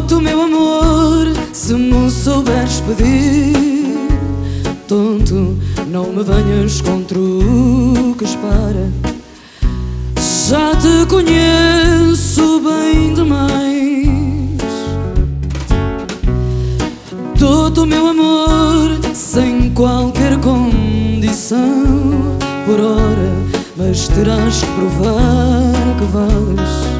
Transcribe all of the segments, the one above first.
Dou-te meu amor se me souberes pedir. Tonto, não me venhas com truques para. Já te conheço bem demais. Dou-te meu amor sem qualquer condição por hora, mas terás que provar que vales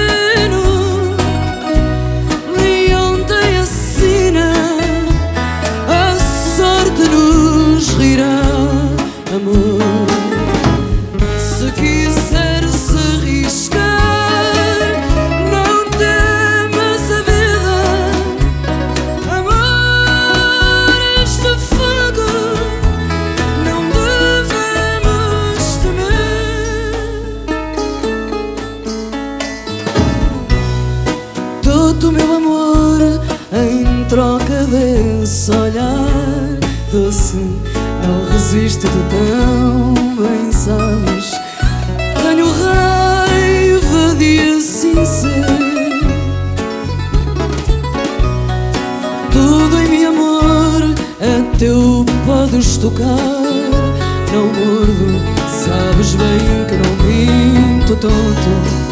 Meu amor em troca desse olhar doce. Não resisto tão bem sabes. Tenho raiva de assim ser. Tudo em mim, amor, é teu, podes tocar. Não mordo, sabes bem que não minto, tonto.